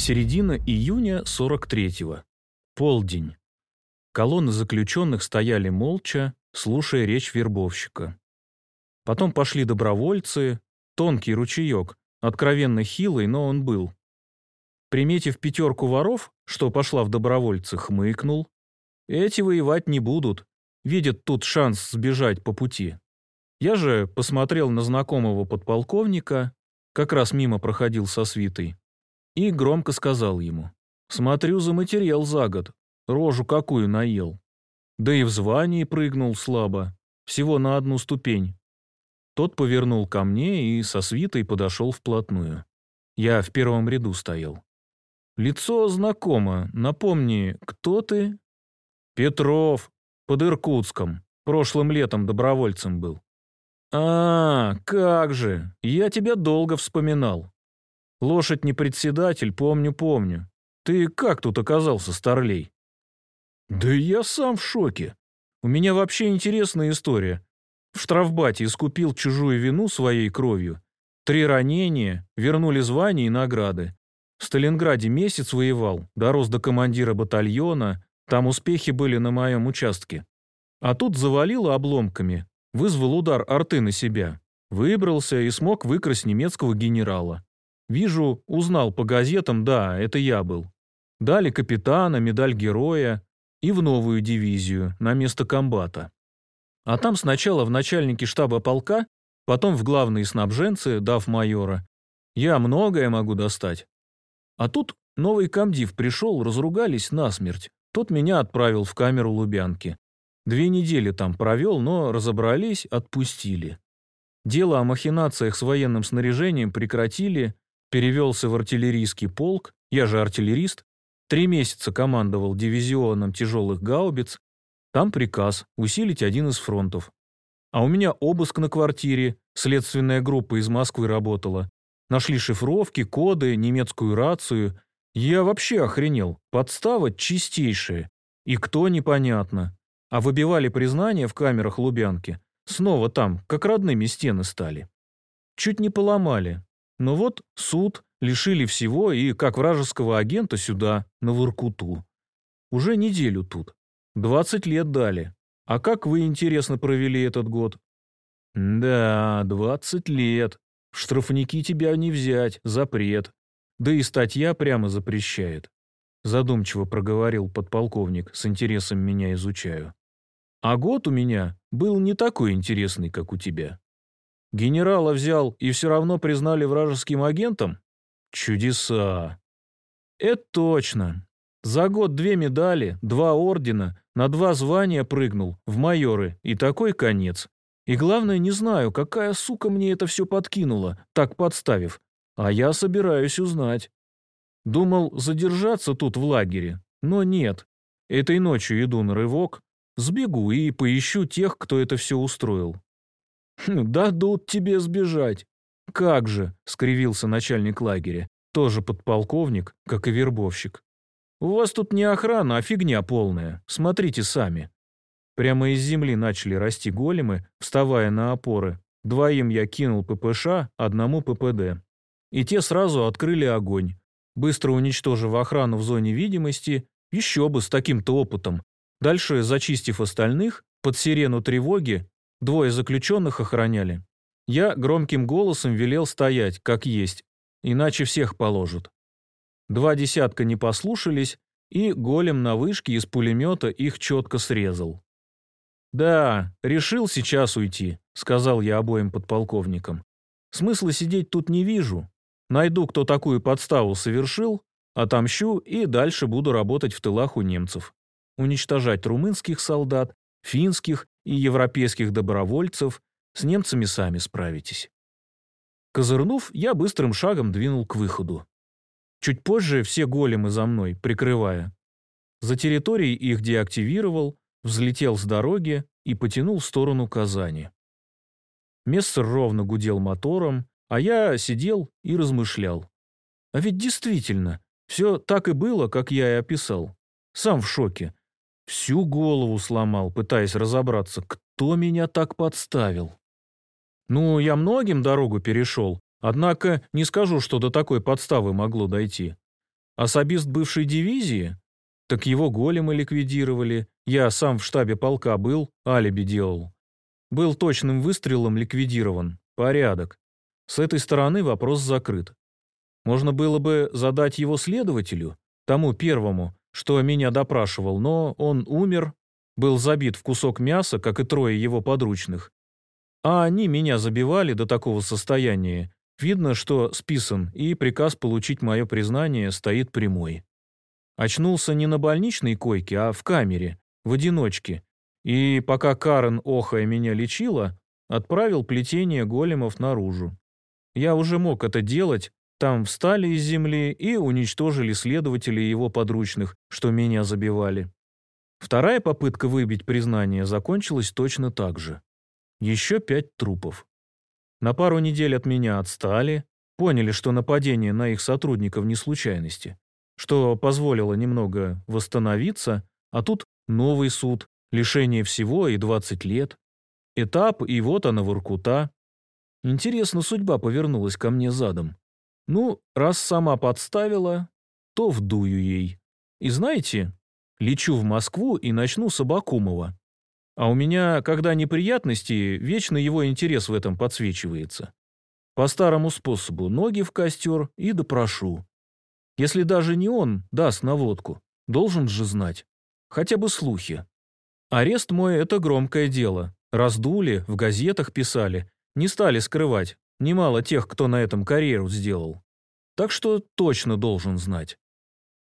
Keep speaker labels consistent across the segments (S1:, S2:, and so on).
S1: Середина июня 43-го. Полдень. Колонны заключенных стояли молча, слушая речь вербовщика. Потом пошли добровольцы, тонкий ручеек, откровенно хилый, но он был. Приметив пятерку воров, что пошла в добровольцы, хмыкнул. Эти воевать не будут, видят тут шанс сбежать по пути. Я же посмотрел на знакомого подполковника, как раз мимо проходил со свитой, и громко сказал ему. «Смотрю, за материал за год, рожу какую наел. Да и в звании прыгнул слабо, всего на одну ступень». Тот повернул ко мне и со свитой подошел вплотную. Я в первом ряду стоял. «Лицо знакомо, напомни, кто ты?» «Петров, под Иркутском, прошлым летом добровольцем был». «А, как же, я тебя долго вспоминал. Лошадь не председатель, помню, помню. Ты как тут оказался, старлей?» «Да я сам в шоке. У меня вообще интересная история. В штрафбате искупил чужую вину своей кровью. Три ранения, вернули звания и награды. В Сталинграде месяц воевал, дорос до командира батальона, там успехи были на моем участке. А тут завалило обломками, вызвал удар арты на себя. Выбрался и смог выкрасть немецкого генерала. Вижу, узнал по газетам, да, это я был. Дали капитана, медаль героя и в новую дивизию, на место комбата. А там сначала в начальнике штаба полка, потом в главные снабженцы, дав майора. Я многое могу достать. А тут новый комдив пришел, разругались насмерть. Тот меня отправил в камеру Лубянки. Две недели там провел, но разобрались, отпустили. Дело о махинациях с военным снаряжением прекратили, перевелся в артиллерийский полк, я же артиллерист, три месяца командовал дивизионом тяжелых гаубиц, там приказ усилить один из фронтов. А у меня обыск на квартире, следственная группа из Москвы работала. Нашли шифровки, коды, немецкую рацию. Я вообще охренел, подстава чистейшая. И кто непонятно. А выбивали признания в камерах Лубянки. Снова там, как родными стены стали. Чуть не поломали, но вот суд, лишили всего и, как вражеского агента, сюда, на Воркуту. Уже неделю тут. Двадцать лет дали. А как вы, интересно, провели этот год? Да, двадцать лет. В штрафники тебя не взять, запрет. Да и статья прямо запрещает. Задумчиво проговорил подполковник, с интересом меня изучаю. А год у меня был не такой интересный, как у тебя. Генерала взял и все равно признали вражеским агентом? Чудеса. Это точно. За год две медали, два ордена, на два звания прыгнул, в майоры, и такой конец. И главное, не знаю, какая сука мне это все подкинула, так подставив. А я собираюсь узнать. Думал задержаться тут в лагере, но нет. Этой ночью иду на рывок, сбегу и поищу тех, кто это все устроил. Хм, «Дадут тебе сбежать». «Как же», — скривился начальник лагеря, тоже подполковник, как и вербовщик. «У вас тут не охрана, а фигня полная. Смотрите сами». Прямо из земли начали расти големы, вставая на опоры. Двоим я кинул ППШ, одному ППД. И те сразу открыли огонь. Быстро уничтожив охрану в зоне видимости, еще бы с таким-то опытом. Дальше, зачистив остальных, под сирену тревоги Двое заключенных охраняли. Я громким голосом велел стоять, как есть, иначе всех положат. Два десятка не послушались, и голем на вышке из пулемета их четко срезал. «Да, решил сейчас уйти», — сказал я обоим подполковникам. «Смысла сидеть тут не вижу. Найду, кто такую подставу совершил, отомщу и дальше буду работать в тылах у немцев. Уничтожать румынских солдат, финских и европейских добровольцев, с немцами сами справитесь. Козырнув, я быстрым шагом двинул к выходу. Чуть позже все големы за мной, прикрывая. За территорией их деактивировал, взлетел с дороги и потянул в сторону Казани. Мессер ровно гудел мотором, а я сидел и размышлял. А ведь действительно, все так и было, как я и описал. Сам в шоке. Всю голову сломал, пытаясь разобраться, кто меня так подставил. Ну, я многим дорогу перешел, однако не скажу, что до такой подставы могло дойти. Особист бывшей дивизии? Так его големы ликвидировали. Я сам в штабе полка был, алиби делал. Был точным выстрелом ликвидирован. Порядок. С этой стороны вопрос закрыт. Можно было бы задать его следователю, тому первому, что меня допрашивал, но он умер, был забит в кусок мяса, как и трое его подручных. А они меня забивали до такого состояния. Видно, что списан, и приказ получить мое признание стоит прямой. Очнулся не на больничной койке, а в камере, в одиночке. И пока Карен, охая, меня лечила, отправил плетение големов наружу. Я уже мог это делать, там встали из земли и уничтожили следователей его подручных, что меня забивали. Вторая попытка выбить признание закончилась точно так же. Еще пять трупов. На пару недель от меня отстали, поняли, что нападение на их сотрудников не случайности, что позволило немного восстановиться, а тут новый суд, лишение всего и 20 лет. Этап, и вот она Воркута. Интересно, судьба повернулась ко мне задом. Ну, раз сама подставила, то вдую ей. И знаете, лечу в Москву и начну с Абакумова. А у меня, когда неприятности, вечно его интерес в этом подсвечивается. По старому способу ноги в костер и допрошу. Если даже не он даст наводку, должен же знать. Хотя бы слухи. Арест мой – это громкое дело. Раздули, в газетах писали, не стали скрывать, Немало тех, кто на этом карьеру сделал. Так что точно должен знать.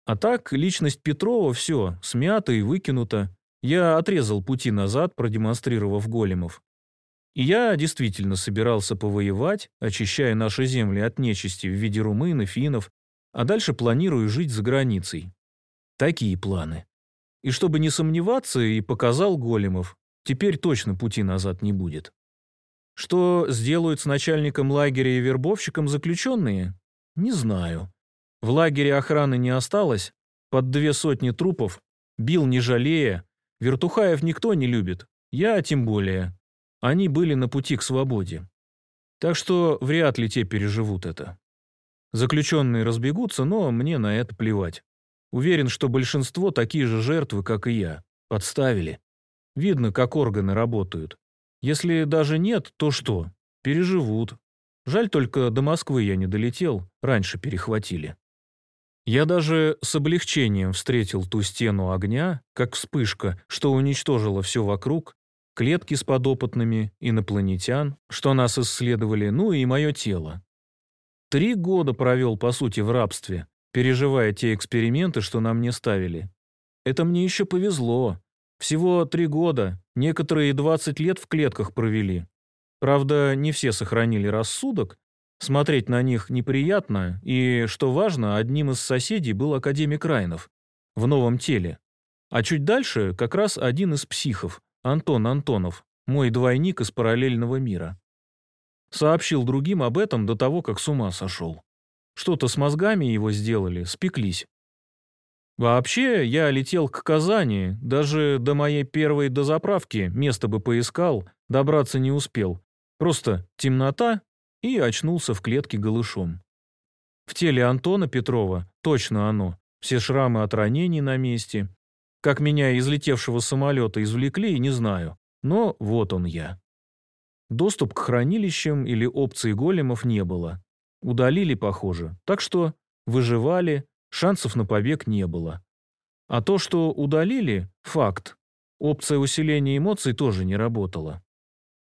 S1: А так, личность Петрова все, смята и выкинута. Я отрезал пути назад, продемонстрировав големов. И я действительно собирался повоевать, очищая наши земли от нечисти в виде румын и финнов, а дальше планирую жить за границей. Такие планы. И чтобы не сомневаться, и показал големов, теперь точно пути назад не будет. Что сделают с начальником лагеря и вербовщиком заключенные? Не знаю. В лагере охраны не осталось, под две сотни трупов, бил не жалея, вертухаев никто не любит, я тем более. Они были на пути к свободе. Так что вряд ли те переживут это. Заключенные разбегутся, но мне на это плевать. Уверен, что большинство такие же жертвы, как и я. Подставили. Видно, как органы работают. Если даже нет, то что? Переживут. Жаль только до Москвы я не долетел, раньше перехватили. Я даже с облегчением встретил ту стену огня, как вспышка, что уничтожила все вокруг, клетки с подопытными, инопланетян, что нас исследовали, ну и мое тело. Три года провел, по сути, в рабстве, переживая те эксперименты, что нам не ставили. Это мне еще повезло. Всего три года, некоторые 20 лет в клетках провели. Правда, не все сохранили рассудок, смотреть на них неприятно, и, что важно, одним из соседей был академик Райнов в новом теле. А чуть дальше как раз один из психов, Антон Антонов, мой двойник из параллельного мира. Сообщил другим об этом до того, как с ума сошел. Что-то с мозгами его сделали, спеклись. Вообще, я летел к Казани, даже до моей первой дозаправки место бы поискал, добраться не успел. Просто темнота и очнулся в клетке голышом. В теле Антона Петрова точно оно, все шрамы от ранений на месте. Как меня из летевшего самолета извлекли, не знаю, но вот он я. Доступ к хранилищам или опции големов не было. Удалили, похоже, так что выживали, шансов на побег не было. А то, что удалили – факт. Опция усиления эмоций тоже не работала.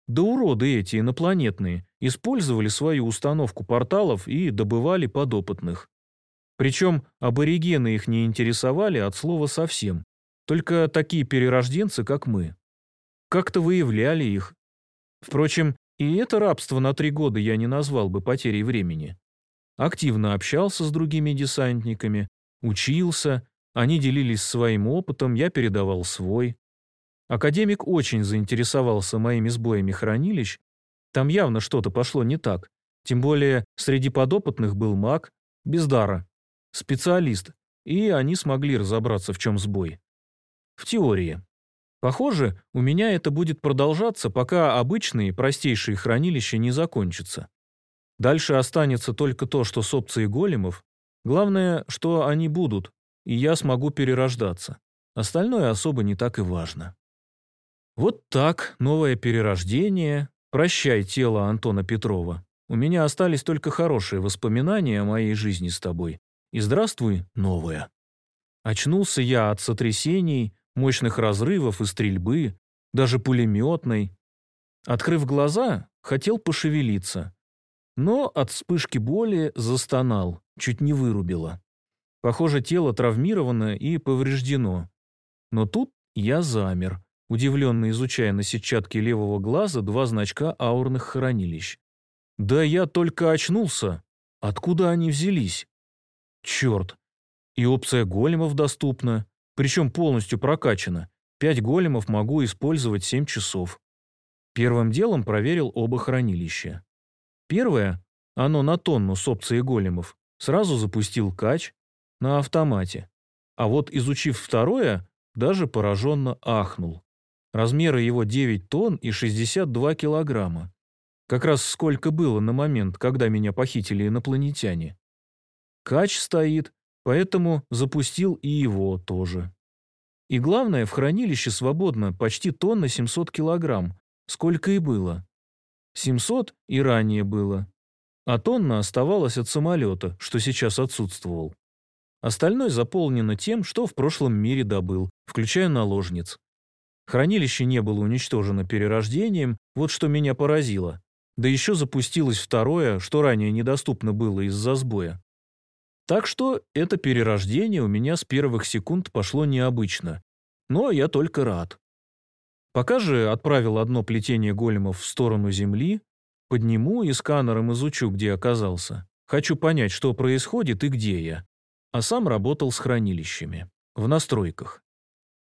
S1: Да уроды эти инопланетные использовали свою установку порталов и добывали подопытных. Причем аборигены их не интересовали от слова совсем, только такие перерожденцы, как мы. Как-то выявляли их. Впрочем, и это рабство на три года я не назвал бы потерей времени. Активно общался с другими десантниками, учился, они делились своим опытом, я передавал свой. Академик очень заинтересовался моими сбоями хранилищ, там явно что-то пошло не так, тем более среди подопытных был маг, без дара, специалист, и они смогли разобраться, в чем сбой. В теории. Похоже, у меня это будет продолжаться, пока обычные, простейшие хранилища не закончатся. Дальше останется только то, что с опцией големов Главное, что они будут, и я смогу перерождаться. Остальное особо не так и важно. Вот так, новое перерождение. Прощай тело Антона Петрова. У меня остались только хорошие воспоминания о моей жизни с тобой. И здравствуй, новое. Очнулся я от сотрясений, мощных разрывов и стрельбы, даже пулеметной. Открыв глаза, хотел пошевелиться. Но от вспышки боли застонал, чуть не вырубило. Похоже, тело травмировано и повреждено. Но тут я замер, удивленно изучая на сетчатке левого глаза два значка аурных хранилищ. Да я только очнулся. Откуда они взялись? Черт. И опция големов доступна, причем полностью прокачана. Пять големов могу использовать семь часов. Первым делом проверил оба хранилища. Первое, оно на тонну с опцией големов, сразу запустил кач на автомате. А вот изучив второе, даже пораженно ахнул. Размеры его 9 тонн и 62 килограмма. Как раз сколько было на момент, когда меня похитили инопланетяне. Кач стоит, поэтому запустил и его тоже. И главное, в хранилище свободно почти тонна 700 килограмм, сколько и было. 700 и ранее было. А тонна оставалась от самолета, что сейчас отсутствовал. Остальное заполнено тем, что в прошлом мире добыл, включая наложниц. Хранилище не было уничтожено перерождением, вот что меня поразило. Да еще запустилось второе, что ранее недоступно было из-за сбоя. Так что это перерождение у меня с первых секунд пошло необычно. Но я только рад. Пока же отправил одно плетение големов в сторону Земли, подниму и сканером изучу, где оказался. Хочу понять, что происходит и где я. А сам работал с хранилищами. В настройках.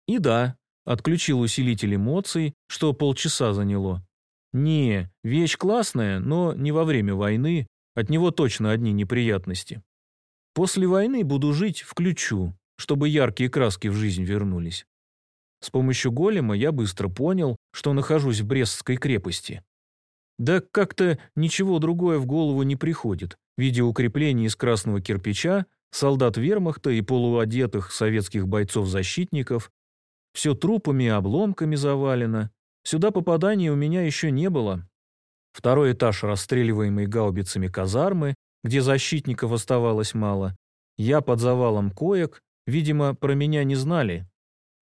S1: И да, отключил усилитель эмоций, что полчаса заняло. Не, вещь классная, но не во время войны, от него точно одни неприятности. После войны буду жить, включу, чтобы яркие краски в жизнь вернулись. С помощью голема я быстро понял, что нахожусь в Брестской крепости. Да как-то ничего другое в голову не приходит, видя укрепления из красного кирпича, солдат вермахта и полуодетых советских бойцов-защитников. Все трупами и обломками завалено. Сюда попаданий у меня еще не было. Второй этаж расстреливаемой гаубицами казармы, где защитников оставалось мало. Я под завалом коек, видимо, про меня не знали,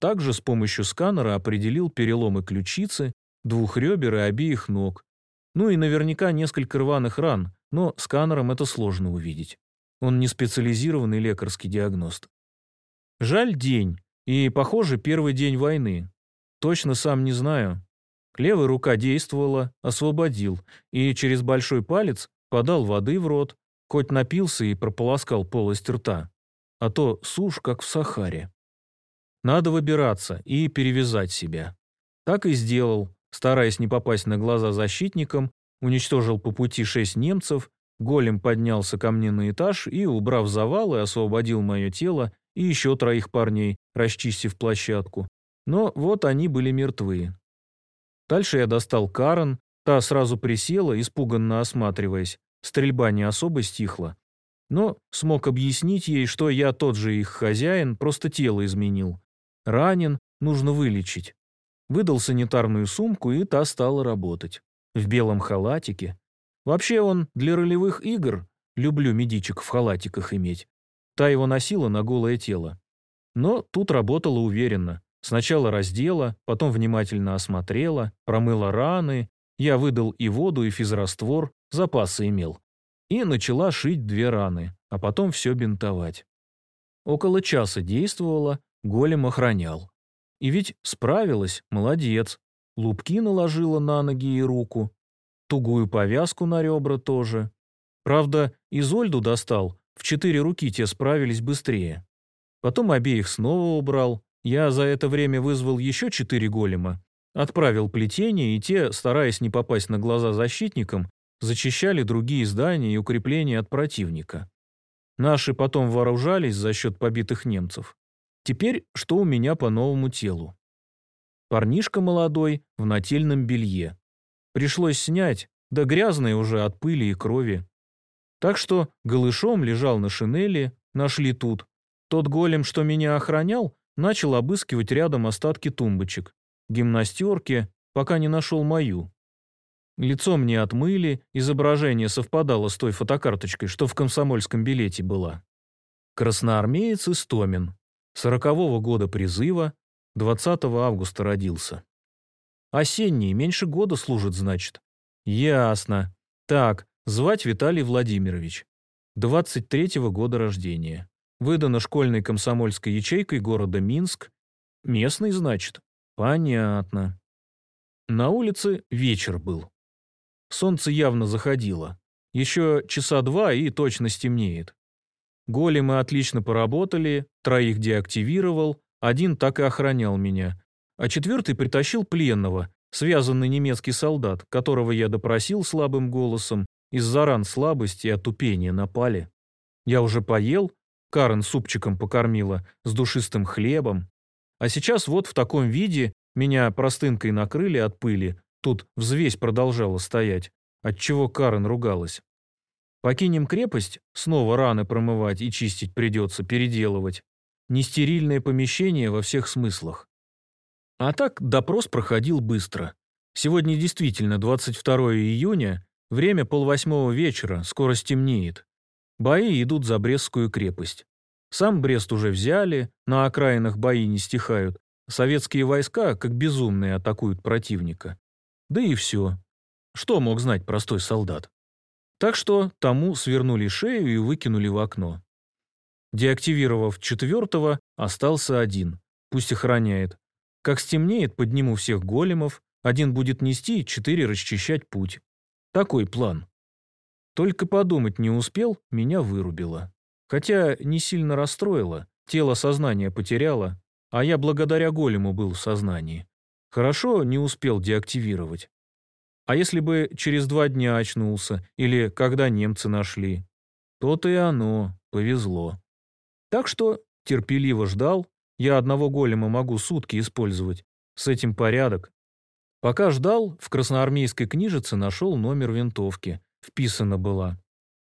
S1: также с помощью сканера определил переломы ключицы, двух ребер и обеих ног. Ну и наверняка несколько рваных ран, но сканером это сложно увидеть. Он не специализированный лекарский диагност. Жаль день, и, похоже, первый день войны. Точно сам не знаю. Левая рука действовала, освободил, и через большой палец подал воды в рот, хоть напился и прополоскал полость рта. А то сушь, как в Сахаре. Надо выбираться и перевязать себя. Так и сделал, стараясь не попасть на глаза защитникам, уничтожил по пути шесть немцев, голем поднялся ко мне на этаж и, убрав завалы, освободил мое тело и еще троих парней, расчистив площадку. Но вот они были мертвы. Дальше я достал Карен, та сразу присела, испуганно осматриваясь. Стрельба не особо стихла. Но смог объяснить ей, что я тот же их хозяин, просто тело изменил. Ранен, нужно вылечить. Выдал санитарную сумку, и та стала работать. В белом халатике. Вообще он для ролевых игр, люблю медичек в халатиках иметь. Та его носила на голое тело. Но тут работала уверенно. Сначала раздела, потом внимательно осмотрела, промыла раны, я выдал и воду, и физраствор, запасы имел. И начала шить две раны, а потом все бинтовать. Около часа действовала, Голем охранял. И ведь справилась, молодец. Лупки наложила на ноги и руку. Тугую повязку на ребра тоже. Правда, Изольду достал, в четыре руки те справились быстрее. Потом обеих снова убрал. Я за это время вызвал еще четыре голема. Отправил плетение, и те, стараясь не попасть на глаза защитникам, зачищали другие здания и укрепления от противника. Наши потом вооружались за счет побитых немцев. Теперь что у меня по новому телу? Парнишка молодой в нательном белье. Пришлось снять, да грязное уже от пыли и крови. Так что голышом лежал на шинели, нашли тут. Тот голем, что меня охранял, начал обыскивать рядом остатки тумбочек, гимнастерки, пока не нашел мою. Лицо мне отмыли, изображение совпадало с той фотокарточкой, что в комсомольском билете была. Красноармеец Истомин. Сорокового года призыва, 20 августа родился. Осенний, меньше года служит, значит. Ясно. Так, звать Виталий Владимирович. 23-го года рождения. Выдано школьной комсомольской ячейкой города Минск. Местный, значит. Понятно. На улице вечер был. Солнце явно заходило. Еще часа два и точно стемнеет. Големы отлично поработали, троих деактивировал, один так и охранял меня, а четвертый притащил пленного, связанный немецкий солдат, которого я допросил слабым голосом, из-за ран слабости и отупения напали. Я уже поел, Карен супчиком покормила, с душистым хлебом. А сейчас вот в таком виде меня простынкой накрыли от пыли, Тут взвесь продолжала стоять, отчего Карен ругалась. Покинем крепость, снова раны промывать и чистить придется, переделывать. Нестерильное помещение во всех смыслах. А так допрос проходил быстро. Сегодня действительно 22 июня, время полвосьмого вечера, скоро стемнеет. Бои идут за Брестскую крепость. Сам Брест уже взяли, на окраинах бои не стихают. Советские войска, как безумные, атакуют противника. Да и все. Что мог знать простой солдат? Так что тому свернули шею и выкинули в окно. Деактивировав четвертого, остался один. Пусть охраняет. Как стемнеет, подниму всех големов, один будет нести, четыре расчищать путь. Такой план. Только подумать не успел, меня вырубило. Хотя не сильно расстроило, тело сознание потеряло, а я благодаря голему был в сознании. Хорошо не успел деактивировать. А если бы через два дня очнулся, или когда немцы нашли? То-то и оно, повезло. Так что терпеливо ждал, я одного голема могу сутки использовать, с этим порядок. Пока ждал, в красноармейской книжице нашел номер винтовки, вписана была,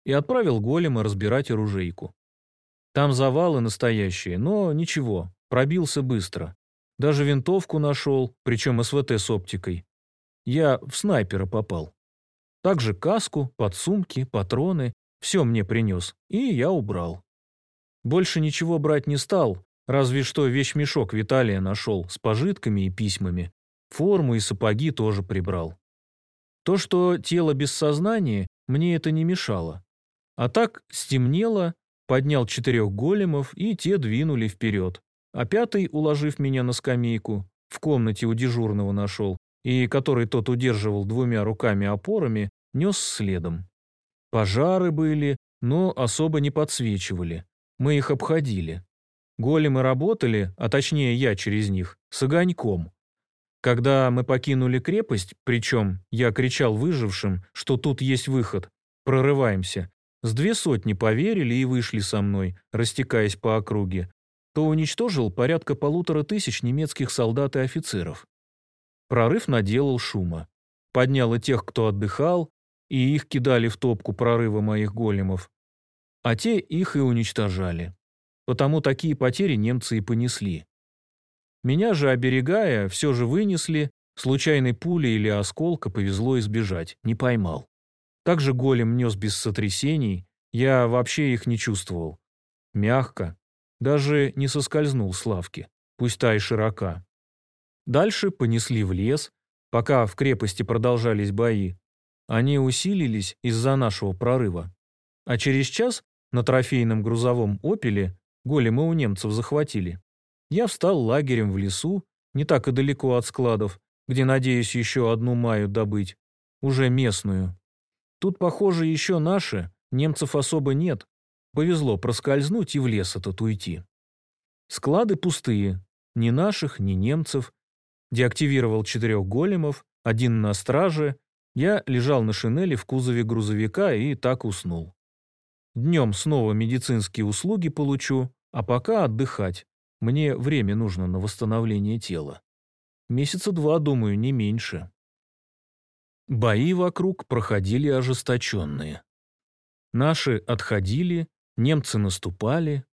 S1: и отправил голема разбирать оружейку. Там завалы настоящие, но ничего, пробился быстро. Даже винтовку нашел, причем СВТ с оптикой. Я в снайпера попал. Также каску, подсумки, патроны, все мне принес, и я убрал. Больше ничего брать не стал, разве что вещмешок Виталия нашел с пожитками и письмами. Форму и сапоги тоже прибрал. То, что тело без сознания, мне это не мешало. А так стемнело, поднял четырех големов, и те двинули вперед а пятый, уложив меня на скамейку, в комнате у дежурного нашел, и который тот удерживал двумя руками-опорами, нес следом. Пожары были, но особо не подсвечивали. Мы их обходили. Големы работали, а точнее я через них, с огоньком. Когда мы покинули крепость, причем я кричал выжившим, что тут есть выход, прорываемся, с две сотни поверили и вышли со мной, растекаясь по округе, то уничтожил порядка полутора тысяч немецких солдат и офицеров. Прорыв наделал шума. Поднял и тех, кто отдыхал, и их кидали в топку прорыва моих големов. А те их и уничтожали. Потому такие потери немцы и понесли. Меня же, оберегая, все же вынесли, случайной пули или осколка повезло избежать, не поймал. Также голем нес без сотрясений, я вообще их не чувствовал. Мягко, даже не соскользнул с лавки, пусть та и широка. Дальше понесли в лес, пока в крепости продолжались бои. Они усилились из-за нашего прорыва. А через час на трофейном грузовом «Опеле» големы у немцев захватили. Я встал лагерем в лесу, не так и далеко от складов, где надеюсь еще одну маю добыть, уже местную. Тут, похоже, еще наши, немцев особо нет, Повезло проскользнуть и в лес этот уйти. Склады пустые. Ни наших, ни немцев. Деактивировал четырех големов, один на страже. Я лежал на шинели в кузове грузовика и так уснул. Днем снова медицинские услуги получу, а пока отдыхать. Мне время нужно на восстановление тела. Месяца два, думаю, не меньше. Бои вокруг проходили ожесточенные. Наши отходили, немцы наступали.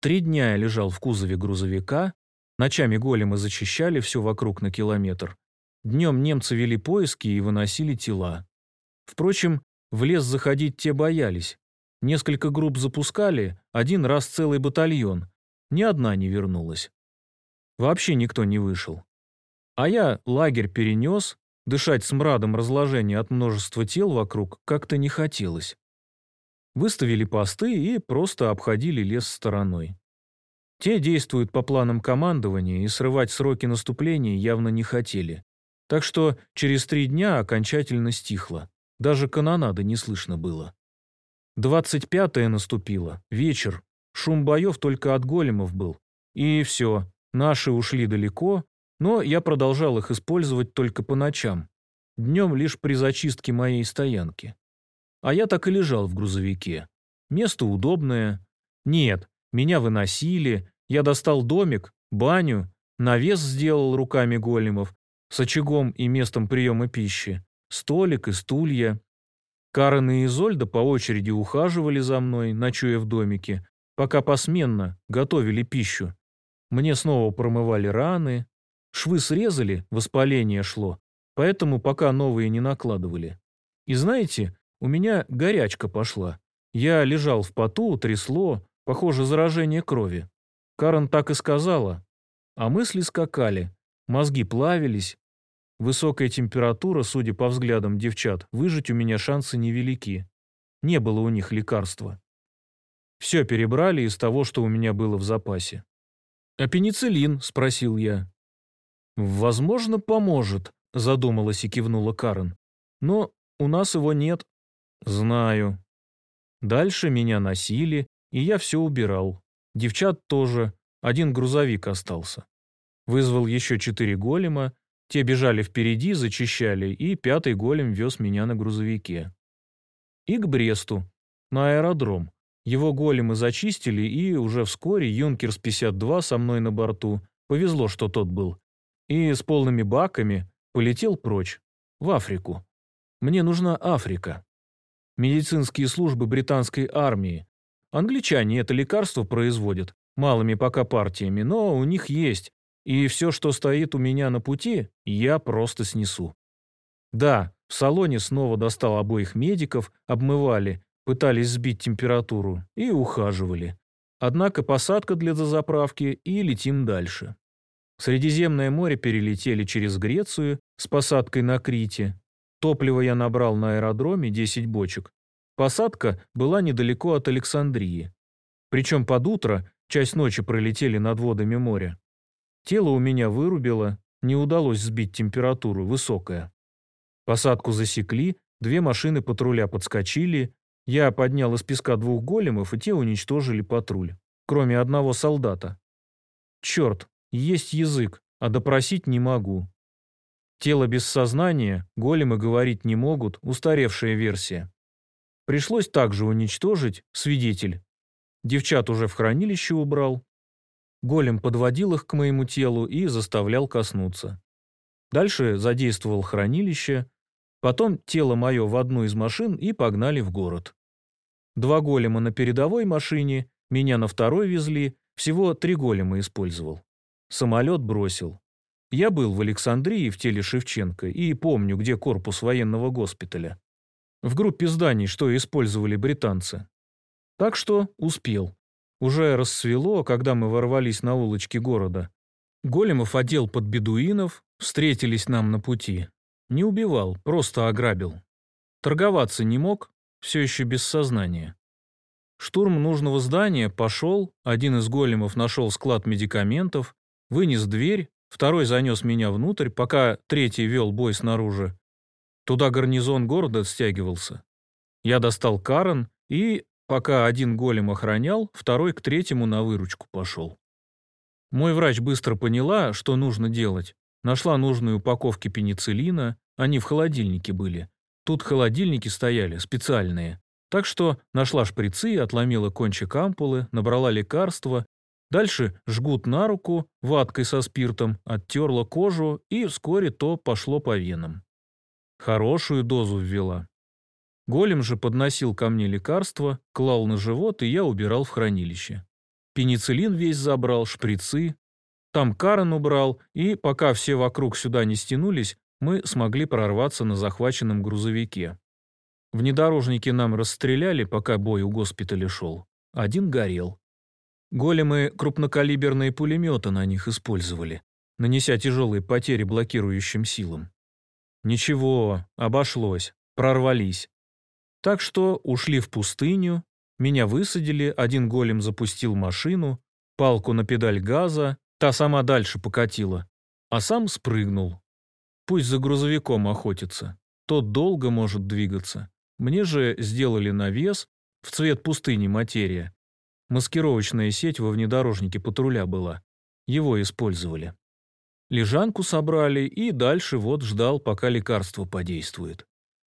S1: Три дня я лежал в кузове грузовика, ночами големы зачищали все вокруг на километр. Днем немцы вели поиски и выносили тела. Впрочем, в лес заходить те боялись. Несколько групп запускали, один раз целый батальон. Ни одна не вернулась. Вообще никто не вышел. А я лагерь перенес, дышать смрадом разложения от множества тел вокруг как-то не хотелось. Выставили посты и просто обходили лес стороной. Те действуют по планам командования и срывать сроки наступления явно не хотели. Так что через три дня окончательно стихло. Даже канонады не слышно было. Двадцать пятое наступило, вечер. Шум боев только от големов был. И все, наши ушли далеко, но я продолжал их использовать только по ночам. Днем лишь при зачистке моей стоянки. А я так и лежал в грузовике. Место удобное. Нет, меня выносили, я достал домик, баню, навес сделал руками големов, с очагом и местом приема пищи, столик и стулья, Карен и Изольда по очереди ухаживали за мной, ночуя в домике, пока посменно готовили пищу. Мне снова промывали раны, швы срезали, воспаление шло, поэтому пока новые не накладывали. И знаете, у меня горячка пошла. Я лежал в поту, трясло, похоже, заражение крови. Карен так и сказала. А мысли скакали, мозги плавились, Высокая температура, судя по взглядам девчат, выжить у меня шансы невелики. Не было у них лекарства. Все перебрали из того, что у меня было в запасе. «А пенициллин?» – спросил я. «Возможно, поможет», – задумалась и кивнула Карен. «Но у нас его нет». «Знаю». Дальше меня носили, и я все убирал. Девчат тоже. Один грузовик остался. Вызвал еще четыре голема, те бежали впереди, зачищали, и пятый голем вез меня на грузовике. И к Бресту, на аэродром. Его големы зачистили, и уже вскоре Юнкерс-52 со мной на борту, повезло, что тот был, и с полными баками полетел прочь, в Африку. Мне нужна Африка. Медицинские службы британской армии. Англичане это лекарство производят, малыми пока партиями, но у них есть, и все, что стоит у меня на пути, я просто снесу. Да, в салоне снова достал обоих медиков, обмывали, пытались сбить температуру и ухаживали. Однако посадка для дозаправки и летим дальше. Средиземное море перелетели через Грецию с посадкой на Крите. Топливо я набрал на аэродроме 10 бочек. Посадка была недалеко от Александрии. Причем под утро, часть ночи пролетели над водами моря. Тело у меня вырубило, не удалось сбить температуру, высокая. Посадку засекли, две машины патруля подскочили, я поднял из песка двух големов, и те уничтожили патруль, кроме одного солдата. Черт, есть язык, а допросить не могу. Тело без сознания, големы говорить не могут, устаревшая версия. Пришлось также уничтожить, свидетель. Девчат уже в хранилище убрал, Голем подводил их к моему телу и заставлял коснуться. Дальше задействовал хранилище, потом тело мое в одну из машин и погнали в город. Два голема на передовой машине, меня на второй везли, всего три голема использовал. Самолет бросил. Я был в Александрии в теле Шевченко и помню, где корпус военного госпиталя. В группе зданий, что использовали британцы. Так что успел. Уже рассвело, когда мы ворвались на улочки города. Големов одел под бедуинов, встретились нам на пути. Не убивал, просто ограбил. Торговаться не мог, все еще без сознания. Штурм нужного здания пошел, один из големов нашел склад медикаментов, вынес дверь, второй занес меня внутрь, пока третий вел бой снаружи. Туда гарнизон города стягивался. Я достал Карен и Пока один голем охранял, второй к третьему на выручку пошел. Мой врач быстро поняла, что нужно делать. Нашла нужные упаковки пенициллина, они в холодильнике были. Тут холодильники стояли, специальные. Так что нашла шприцы, отломила кончик ампулы, набрала лекарства. Дальше жгут на руку, ваткой со спиртом, оттерла кожу, и вскоре то пошло по венам. Хорошую дозу ввела. Голем же подносил ко мне лекарства, клал на живот, и я убирал в хранилище. Пенициллин весь забрал, шприцы. Там Карен убрал, и пока все вокруг сюда не стянулись, мы смогли прорваться на захваченном грузовике. Внедорожники нам расстреляли, пока бой у госпиталя шел. Один горел. Големы крупнокалиберные пулеметы на них использовали, нанеся тяжелые потери блокирующим силам. Ничего, обошлось, прорвались. Так что ушли в пустыню, меня высадили, один голем запустил машину, палку на педаль газа, та сама дальше покатила, а сам спрыгнул. Пусть за грузовиком охотится, тот долго может двигаться. Мне же сделали навес, в цвет пустыни материя. Маскировочная сеть во внедорожнике патруля была. Его использовали. Лежанку собрали и дальше вот ждал, пока лекарство подействует.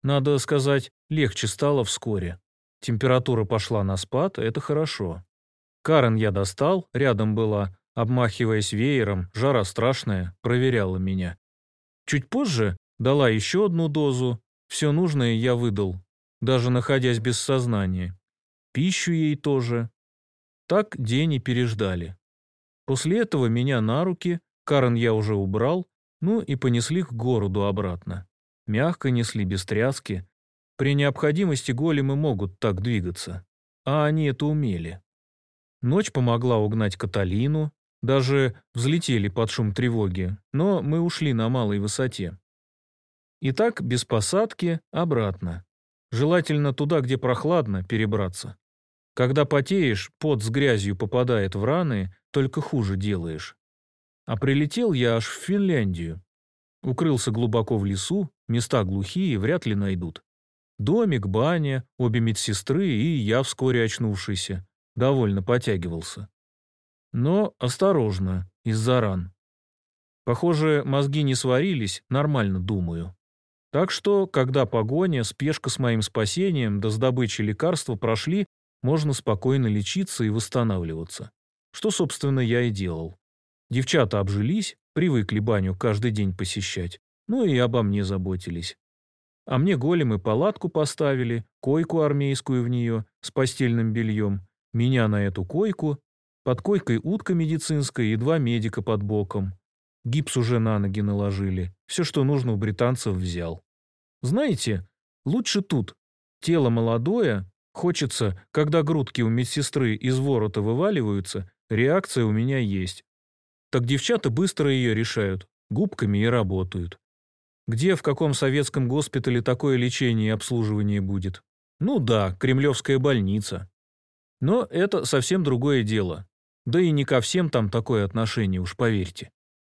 S1: Надо сказать, легче стало вскоре. Температура пошла на спад, это хорошо. Карен я достал, рядом была, обмахиваясь веером, жара страшная, проверяла меня. Чуть позже дала еще одну дозу, все нужное я выдал, даже находясь без сознания. Пищу ей тоже. Так день и переждали. После этого меня на руки, Карен я уже убрал, ну и понесли к городу обратно. Мягко несли, без тряски. При необходимости големы могут так двигаться. А они это умели. Ночь помогла угнать Каталину, даже взлетели под шум тревоги, но мы ушли на малой высоте. И так, без посадки, обратно. Желательно туда, где прохладно, перебраться. Когда потеешь, пот с грязью попадает в раны, только хуже делаешь. А прилетел я аж в Финляндию. Укрылся глубоко в лесу, места глухие, вряд ли найдут. Домик, баня, обе медсестры и я вскоре очнувшийся. Довольно потягивался. Но осторожно, из-за ран. Похоже, мозги не сварились, нормально думаю. Так что, когда погоня, спешка с моим спасением да с добычей лекарства прошли, можно спокойно лечиться и восстанавливаться. Что, собственно, я и делал. Девчата обжились, привыкли баню каждый день посещать, ну и обо мне заботились. А мне големы палатку поставили, койку армейскую в нее с постельным бельем, меня на эту койку, под койкой утка медицинская и два медика под боком. Гипс уже на ноги наложили, все, что нужно у британцев взял. Знаете, лучше тут. Тело молодое, хочется, когда грудки у медсестры из ворота вываливаются, реакция у меня есть. Так девчата быстро ее решают, губками и работают. Где, в каком советском госпитале такое лечение и обслуживание будет? Ну да, кремлевская больница. Но это совсем другое дело. Да и не ко всем там такое отношение, уж поверьте.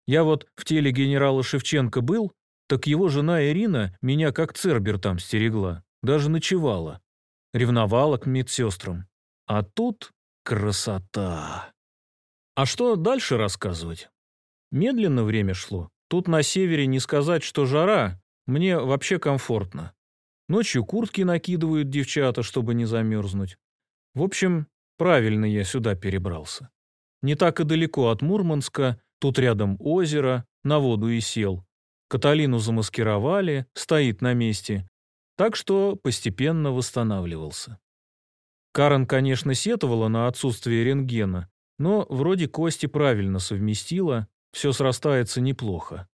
S1: Я вот в теле генерала Шевченко был, так его жена Ирина меня как цербер там стерегла, даже ночевала. Ревновала к медсестрам. А тут красота. А что дальше рассказывать? Медленно время шло. Тут на севере не сказать, что жара. Мне вообще комфортно. Ночью куртки накидывают девчата, чтобы не замерзнуть. В общем, правильно я сюда перебрался. Не так и далеко от Мурманска, тут рядом озеро, на воду и сел. Каталину замаскировали, стоит на месте, так что постепенно восстанавливался. Карен, конечно, сетовала на отсутствие рентгена, но вроде кости правильно совместила, все срастается неплохо.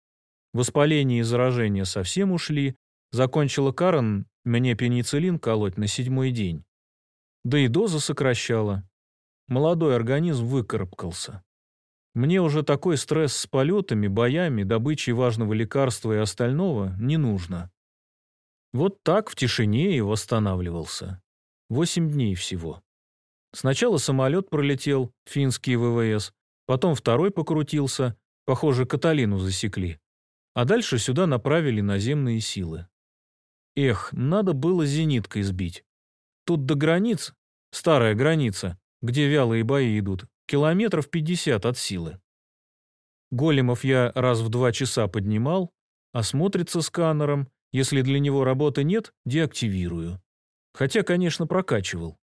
S1: Воспаление и заражение совсем ушли, закончила Карен мне пенициллин колоть на седьмой день. Да и доза сокращала. Молодой организм выкарабкался. Мне уже такой стресс с полетами, боями, добычей важного лекарства и остального не нужно. Вот так в тишине и восстанавливался. Восемь дней всего. Сначала самолет пролетел, финский ВВС, потом второй покрутился, похоже, Каталину засекли. А дальше сюда направили наземные силы. Эх, надо было зениткой сбить. Тут до границ, старая граница, где вялые бои идут, Километров 50 от силы. Големов я раз в два часа поднимал, осмотрится сканером, если для него работы нет, деактивирую. Хотя, конечно, прокачивал.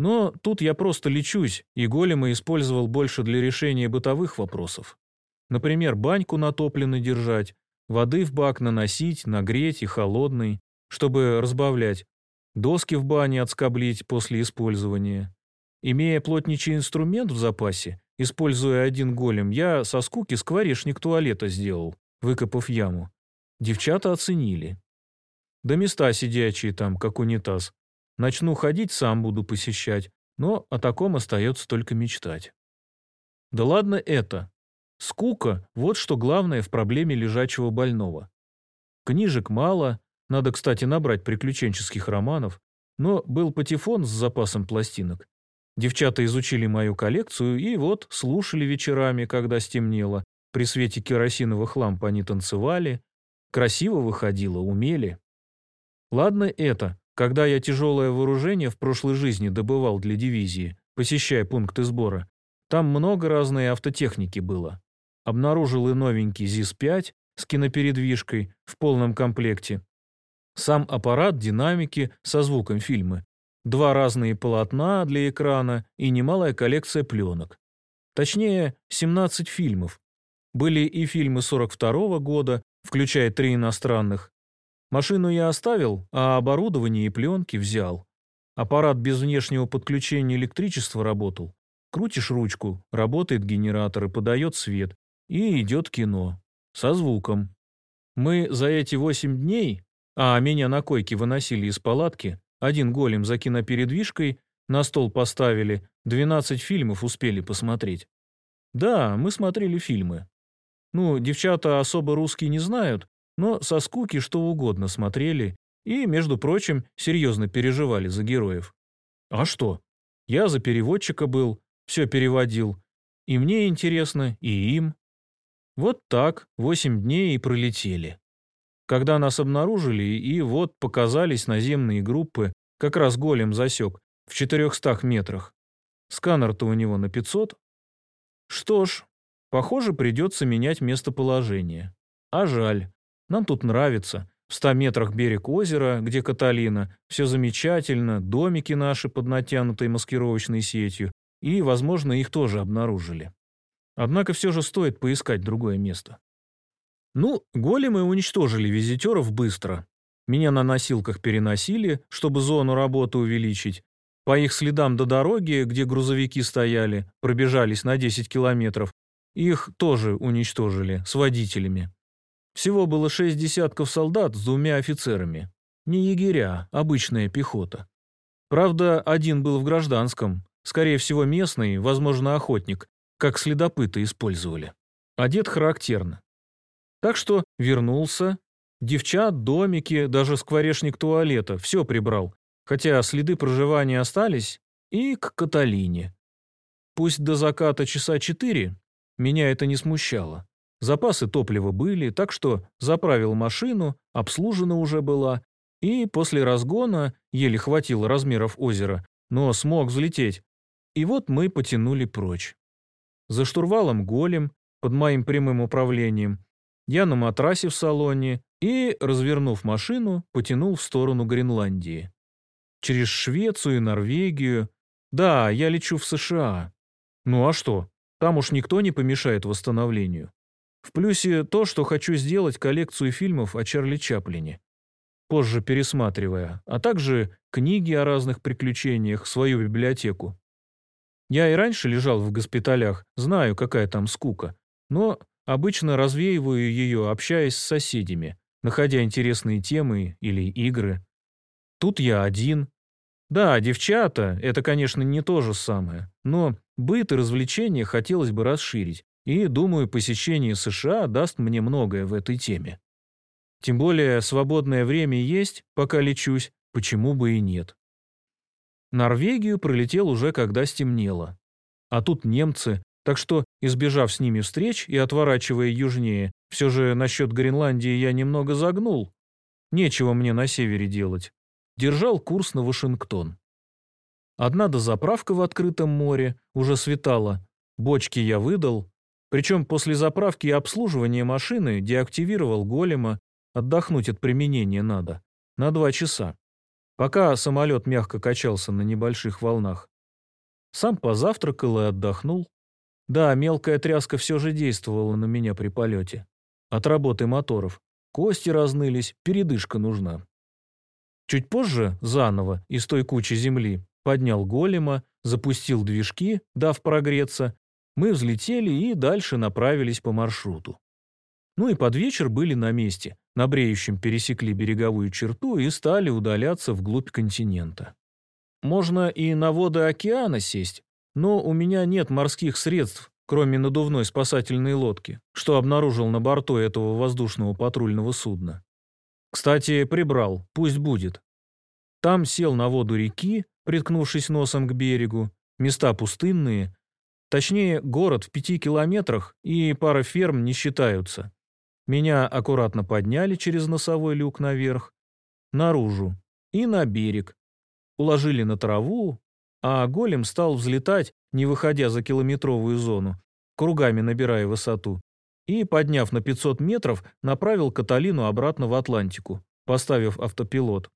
S1: Но тут я просто лечусь, и голема использовал больше для решения бытовых вопросов. Например, баньку натопленно держать, воды в бак наносить, нагреть и холодный, чтобы разбавлять. доски в бане отскоблить после использования. Имея плотничий инструмент в запасе, используя один голем, я со скуки скворечник туалета сделал, выкопав яму. Девчата оценили. Да места сидячие там, как унитаз. Начну ходить, сам буду посещать, но о таком остается только мечтать. Да ладно это. Скука – вот что главное в проблеме лежачего больного. Книжек мало, надо, кстати, набрать приключенческих романов, но был патефон с запасом пластинок. Девчата изучили мою коллекцию и вот слушали вечерами, когда стемнело. При свете керосиновых ламп они танцевали. Красиво выходило, умели. Ладно это, когда я тяжелое вооружение в прошлой жизни добывал для дивизии, посещая пункты сбора. Там много разной автотехники было. Обнаружил и новенький ЗИС-5 с кинопередвижкой в полном комплекте. Сам аппарат, динамики со звуком фильмы. Два разные полотна для экрана и немалая коллекция пленок. Точнее, 17 фильмов. Были и фильмы 42 -го года, включая три иностранных. Машину я оставил, а оборудование и пленки взял. Аппарат без внешнего подключения электричества работал. Крутишь ручку, работает генератор и подает свет, и идет кино. Со звуком. Мы за эти восемь дней, а меня на койке выносили из палатки, один голем за кинопередвижкой, на стол поставили, 12 фильмов успели посмотреть. Да, мы смотрели фильмы. Ну, девчата особо русский не знают, но со скуки что угодно смотрели и, между прочим, серьезно переживали за героев. А что? Я за переводчика был, все переводил. И мне интересно, и им. Вот так восемь дней и пролетели. Когда нас обнаружили, и вот показались наземные группы, как раз голем засек, в 400 метрах. Сканер-то у него на 500. Что ж, похоже, придется менять местоположение. А жаль. Нам тут нравится. В 100 метрах берег озера, где Каталина. Все замечательно, домики наши под натянутой маскировочной сетью. И, возможно, их тоже обнаружили. Однако все же стоит поискать другое место. Ну, големы уничтожили визитеров быстро. Меня на носилках переносили, чтобы зону работы увеличить. По их следам до дороги, где грузовики стояли, пробежались на 10 километров. Их тоже уничтожили с водителями. Всего было шесть десятков солдат с двумя офицерами. Не егеря, обычная пехота. Правда, один был в гражданском, скорее всего местный, возможно, охотник, как следопыты использовали. Одет характерно. Так что вернулся. Девчат, домики, даже скворечник туалета, все прибрал. Хотя следы проживания остались. И к Каталине. Пусть до заката часа четыре, меня это не смущало. Запасы топлива были, так что заправил машину, обслужена уже была, и после разгона еле хватило размеров озера, но смог взлететь. И вот мы потянули прочь. За штурвалом голем, под моим прямым управлением, я на матрасе в салоне и, развернув машину, потянул в сторону Гренландии. Через Швецию и Норвегию. Да, я лечу в США. Ну а что? Там уж никто не помешает восстановлению. В плюсе то, что хочу сделать коллекцию фильмов о Чарли Чаплине. Позже пересматривая, а также книги о разных приключениях, свою библиотеку. Я и раньше лежал в госпиталях, знаю, какая там скука, но обычно развеиваю ее, общаясь с соседями, находя интересные темы или игры. Тут я один. Да, девчата — это, конечно, не то же самое, но быт и развлечения хотелось бы расширить, и, думаю, посещение США даст мне многое в этой теме. Тем более свободное время есть, пока лечусь, почему бы и нет. Норвегию пролетел уже когда стемнело. А тут немцы, так что, избежав с ними встреч и отворачивая южнее, все же насчет Гренландии я немного загнул. Нечего мне на севере делать. Держал курс на Вашингтон. Одна дозаправка в открытом море, уже светала. Бочки я выдал. Причем после заправки и обслуживания машины деактивировал голема, отдохнуть от применения надо, на два часа пока самолет мягко качался на небольших волнах. Сам позавтракал и отдохнул. Да, мелкая тряска все же действовала на меня при полете. От работы моторов. Кости разнылись, передышка нужна. Чуть позже, заново, из той кучи земли, поднял голема, запустил движки, дав прогреться. Мы взлетели и дальше направились по маршруту. Ну и под вечер были на месте, на бреющем пересекли береговую черту и стали удаляться вглубь континента. Можно и на воды океана сесть, но у меня нет морских средств, кроме надувной спасательной лодки, что обнаружил на борту этого воздушного патрульного судна. Кстати, прибрал, пусть будет. Там сел на воду реки, приткнувшись носом к берегу, места пустынные, точнее, город в пяти километрах и пара ферм не считаются. Меня аккуратно подняли через носовой люк наверх, наружу и на берег. Уложили на траву, а голем стал взлетать, не выходя за километровую зону, кругами набирая высоту, и, подняв на 500 метров, направил Каталину обратно в Атлантику, поставив автопилот.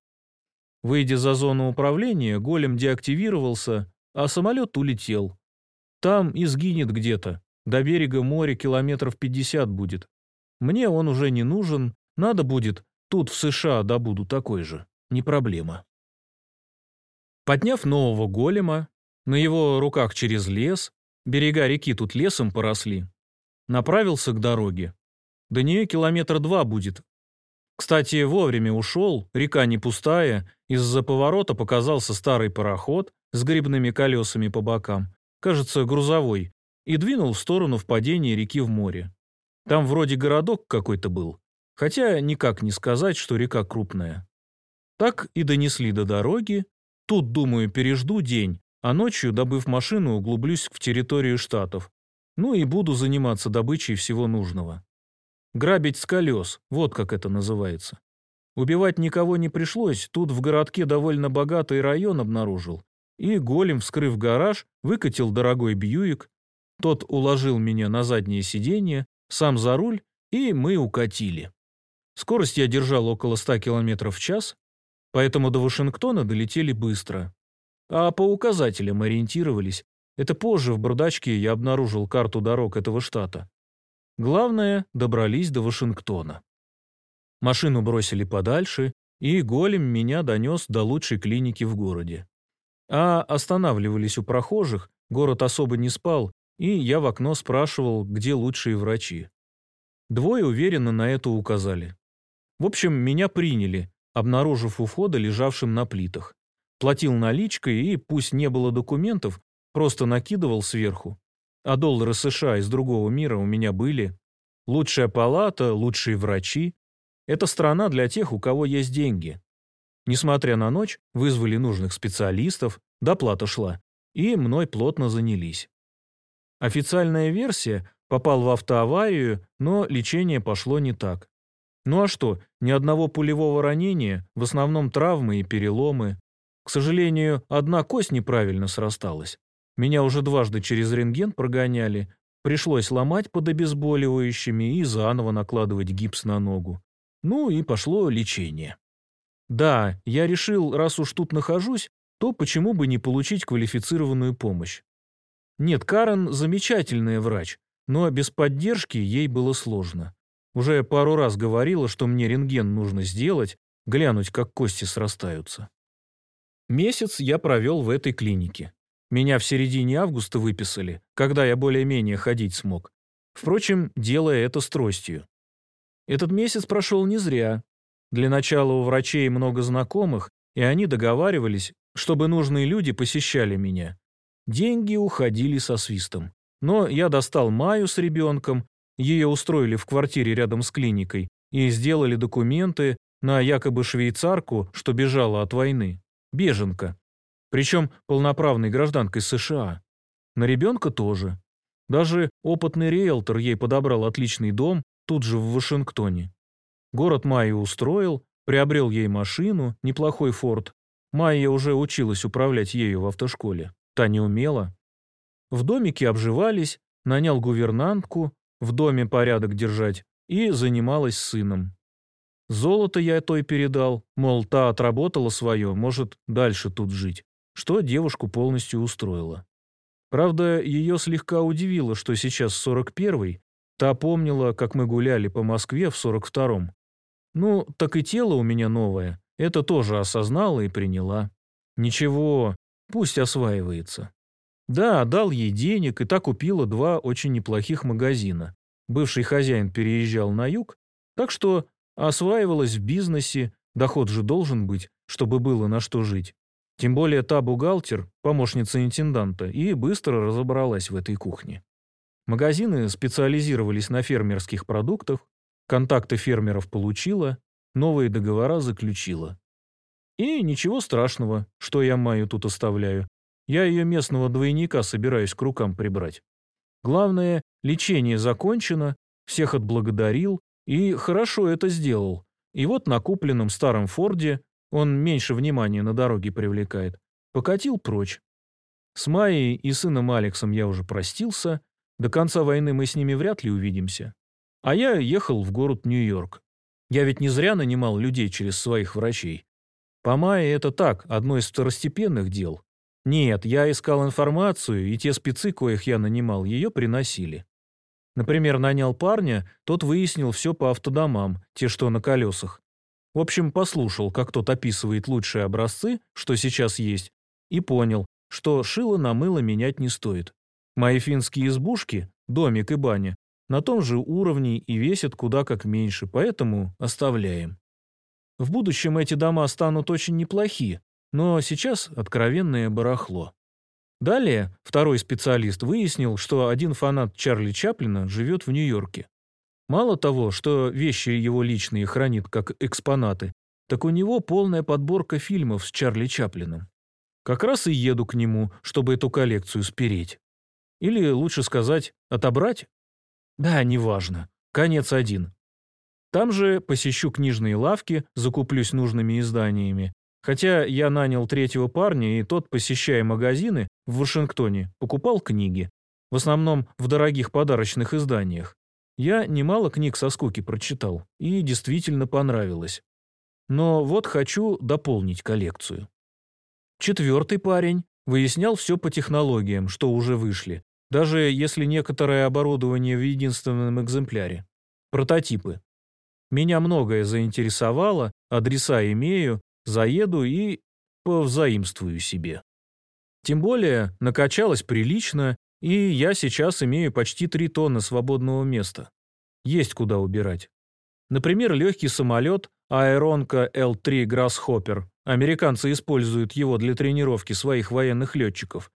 S1: Выйдя за зону управления, голем деактивировался, а самолет улетел. Там и сгинет где-то. До берега моря километров 50 будет. Мне он уже не нужен, надо будет, тут в США добуду такой же. Не проблема. Подняв нового голема, на его руках через лес, берега реки тут лесом поросли, направился к дороге. До нее километр два будет. Кстати, вовремя ушел, река не пустая, из-за поворота показался старый пароход с грибными колесами по бокам, кажется, грузовой, и двинул в сторону впадения реки в море. Там вроде городок какой-то был, хотя никак не сказать, что река крупная. Так и донесли до дороги, Тут, думаю, пережду день, а ночью, добыв машину, углублюсь в территорию штатов. Ну и буду заниматься добычей всего нужного. Грабить с колес, вот как это называется. Убивать никого не пришлось, тут в городке довольно богатый район обнаружил. И голем, вскрыв гараж, выкатил дорогой Бьюик. Тот уложил меня на заднее сиденье, сам за руль, и мы укатили. Скорость я держал около 100 км в час, Поэтому до Вашингтона долетели быстро. А по указателям ориентировались. Это позже в бардачке я обнаружил карту дорог этого штата. Главное, добрались до Вашингтона. Машину бросили подальше, и голем меня донес до лучшей клиники в городе. А останавливались у прохожих, город особо не спал, и я в окно спрашивал, где лучшие врачи. Двое уверенно на это указали. В общем, меня приняли, обнаружив у входа лежавшим на плитах. Платил наличкой и, пусть не было документов, просто накидывал сверху. А доллары США из другого мира у меня были. Лучшая палата, лучшие врачи. Это страна для тех, у кого есть деньги. Несмотря на ночь, вызвали нужных специалистов, доплата шла, и мной плотно занялись. Официальная версия попал в автоаварию, но лечение пошло не так. Ну а что, ни одного пулевого ранения, в основном травмы и переломы. К сожалению, одна кость неправильно срасталась. Меня уже дважды через рентген прогоняли, пришлось ломать под обезболивающими и заново накладывать гипс на ногу. Ну и пошло лечение. Да, я решил, раз уж тут нахожусь, то почему бы не получить квалифицированную помощь? Нет, Карен замечательная врач, но без поддержки ей было сложно. Уже пару раз говорила, что мне рентген нужно сделать, глянуть, как кости срастаются. Месяц я провел в этой клинике. Меня в середине августа выписали, когда я более-менее ходить смог. Впрочем, делая это с тростью. Этот месяц прошел не зря. Для начала у врачей много знакомых, и они договаривались, чтобы нужные люди посещали меня. Деньги уходили со свистом. Но я достал Маю с ребенком, ее устроили в квартире рядом с клиникой и сделали документы на якобы швейцарку, что бежала от войны. Беженка. Причем полноправной гражданкой США. На ребенка тоже. Даже опытный риэлтор ей подобрал отличный дом тут же в Вашингтоне. Город Майя устроил, приобрел ей машину, неплохой форт. Майя уже училась управлять ею в автошколе. Та не умела. В домике обживались, нанял гувернантку, в доме порядок держать, и занималась сыном. Золото я той передал, мол, та отработала свое, может дальше тут жить, что девушку полностью устроило. Правда, ее слегка удивило, что сейчас 41-й, та помнила, как мы гуляли по Москве в 42-м. Ну, так и тело у меня новое, это тоже осознала и приняла. Ничего, пусть осваивается. Да, дал ей денег, и та купила два очень неплохих магазина. Бывший хозяин переезжал на юг, так что осваивалась в бизнесе, доход же должен быть, чтобы было на что жить. Тем более та бухгалтер, помощница интенданта, и быстро разобралась в этой кухне. Магазины специализировались на фермерских продуктах, контакты фермеров получила, новые договора заключила. И ничего страшного, что я Маю тут оставляю. Я ее местного двойника собираюсь к рукам прибрать. Главное, лечение закончено, всех отблагодарил и хорошо это сделал. И вот на купленном старом Форде он меньше внимания на дороге привлекает. Покатил прочь. С Майей и сыном Алексом я уже простился. До конца войны мы с ними вряд ли увидимся. А я ехал в город Нью-Йорк. Я ведь не зря нанимал людей через своих врачей. По Майе это так, одно из второстепенных дел. Нет, я искал информацию, и те спецы, коих я нанимал, ее приносили. Например, нанял парня, тот выяснил все по автодомам, те, что на колесах. В общем, послушал, как тот описывает лучшие образцы, что сейчас есть, и понял, что шило на мыло менять не стоит. Мои финские избушки, домик и баня, на том же уровне и весят куда как меньше, поэтому оставляем. В будущем эти дома станут очень неплохи, но сейчас откровенное барахло. Далее второй специалист выяснил, что один фанат Чарли Чаплина живет в Нью-Йорке. Мало того, что вещи его личные хранит как экспонаты, так у него полная подборка фильмов с Чарли Чаплином. Как раз и еду к нему, чтобы эту коллекцию спереть. Или, лучше сказать, отобрать? Да, неважно. Конец один. Там же посещу книжные лавки, закуплюсь нужными изданиями. Хотя я нанял третьего парня, и тот, посещая магазины в Вашингтоне, покупал книги. В основном в дорогих подарочных изданиях. Я немало книг со скуки прочитал, и действительно понравилось. Но вот хочу дополнить коллекцию. Четвертый парень выяснял все по технологиям, что уже вышли, даже если некоторое оборудование в единственном экземпляре. Прототипы. Меня многое заинтересовало, адреса имею, заеду и повзаимствую себе. Тем более накачалось прилично, и я сейчас имею почти 3 тонны свободного места. Есть куда убирать. Например, легкий самолет Аэронка L-3 Grasshopper. Американцы используют его для тренировки своих военных летчиков.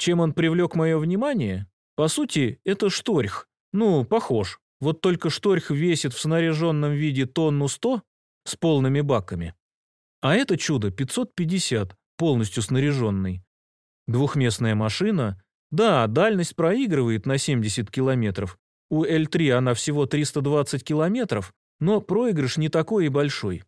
S1: Чем он привлек мое внимание? По сути, это шторх. Ну, похож. Вот только шторх весит в снаряженном виде тонну 100 с полными баками. А это чудо 550, полностью снаряженный. Двухместная машина. Да, дальность проигрывает на 70 километров. У L3 она всего 320 километров, но проигрыш не такой и большой.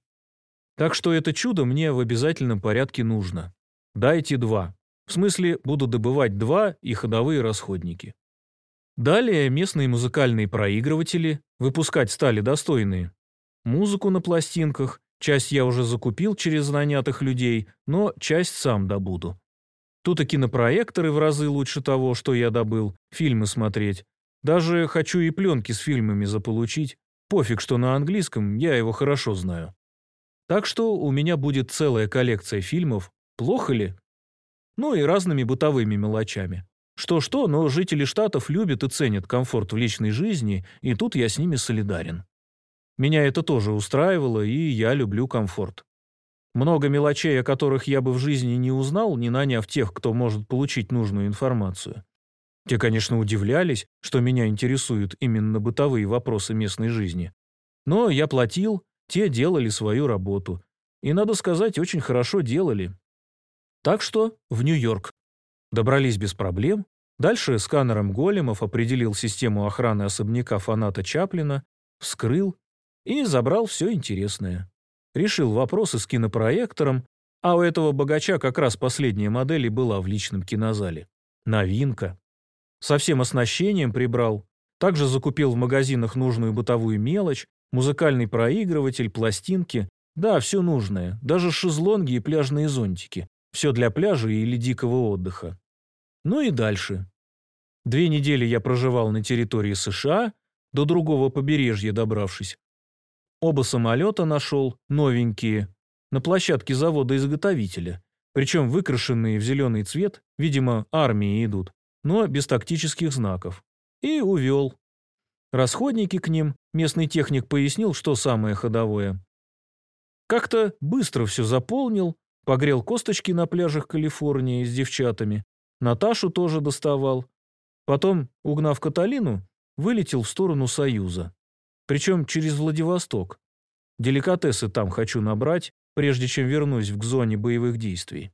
S1: Так что это чудо мне в обязательном порядке нужно. Дайте два. В смысле, буду добывать два и ходовые расходники. Далее местные музыкальные проигрыватели, выпускать стали достойные. Музыку на пластинках, часть я уже закупил через нанятых людей, но часть сам добуду. Тут и кинопроекторы в разы лучше того, что я добыл, фильмы смотреть. Даже хочу и пленки с фильмами заполучить. Пофиг, что на английском, я его хорошо знаю. Так что у меня будет целая коллекция фильмов. Плохо ли? Ну и разными бытовыми мелочами. Что-что, но жители штатов любят и ценят комфорт в личной жизни, и тут я с ними солидарен. Меня это тоже устраивало, и я люблю комфорт. Много мелочей, о которых я бы в жизни не узнал, не наняв тех, кто может получить нужную информацию. Те, конечно, удивлялись, что меня интересуют именно бытовые вопросы местной жизни. Но я платил, те делали свою работу. И, надо сказать, очень хорошо делали, так что в Нью-Йорк. Добрались без проблем. Дальше сканером големов определил систему охраны особняка фаната Чаплина, вскрыл и забрал все интересное. Решил вопросы с кинопроектором, а у этого богача как раз последняя модель и была в личном кинозале. Новинка. Со всем оснащением прибрал. Также закупил в магазинах нужную бытовую мелочь, музыкальный проигрыватель, пластинки. Да, все нужное, даже шезлонги и пляжные зонтики. Все для пляжа или дикого отдыха. Ну и дальше. Две недели я проживал на территории США, до другого побережья добравшись. Оба самолета нашел, новенькие. на площадке завода-изготовителя, причем выкрашенные в зеленый цвет, видимо, армии идут, но без тактических знаков. И увел. Расходники к ним, местный техник пояснил, что самое ходовое. Как-то быстро все заполнил, погрел косточки на пляжах Калифорнии с девчатами, Наташу тоже доставал. Потом, угнав Каталину, вылетел в сторону Союза. Причем через Владивосток. Деликатесы там хочу набрать, прежде чем вернусь к зоне боевых действий.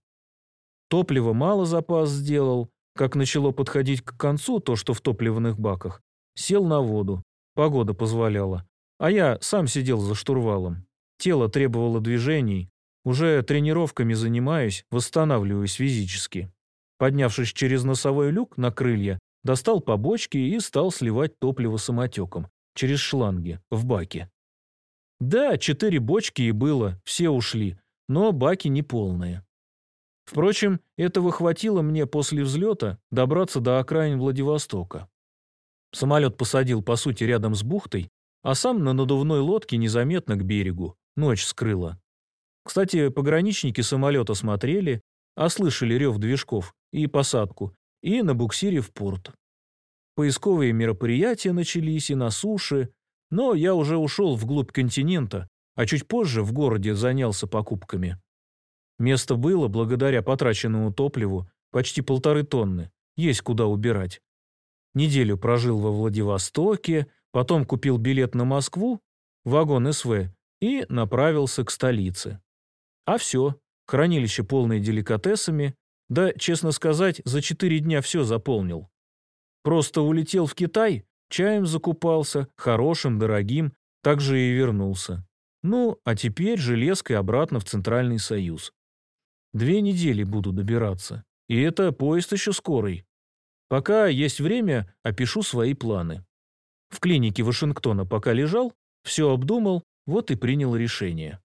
S1: Топлива мало запас сделал, как начало подходить к концу то, что в топливных баках. Сел на воду, погода позволяла. А я сам сидел за штурвалом. Тело требовало движений, уже тренировками занимаюсь, восстанавливаюсь физически. Поднявшись через носовой люк на крылья, достал побочки и стал сливать топливо самотеком через шланги в баке. Да, четыре бочки и было, все ушли, но баки не полные. Впрочем, этого хватило мне после взлета добраться до окраин Владивостока. Самолет посадил, по сути, рядом с бухтой, а сам на надувной лодке незаметно к берегу. Ночь скрыла. Кстати, пограничники самолета смотрели, а слышали рев движков и посадку, и на буксире в порт. Поисковые мероприятия начались и на суше, но я уже ушел вглубь континента, а чуть позже в городе занялся покупками. Место было, благодаря потраченному топливу, почти полторы тонны, есть куда убирать. Неделю прожил во Владивостоке, потом купил билет на Москву, вагон СВ, и направился к столице. А все, хранилище полное деликатесами, да, честно сказать, за четыре дня все заполнил. Просто улетел в Китай, чаем закупался, хорошим, дорогим, так же и вернулся. Ну, а теперь железкой обратно в Центральный Союз. Две недели буду добираться. И это поезд еще скорый. Пока есть время, опишу свои планы. В клинике Вашингтона пока лежал, все обдумал, вот и принял решение.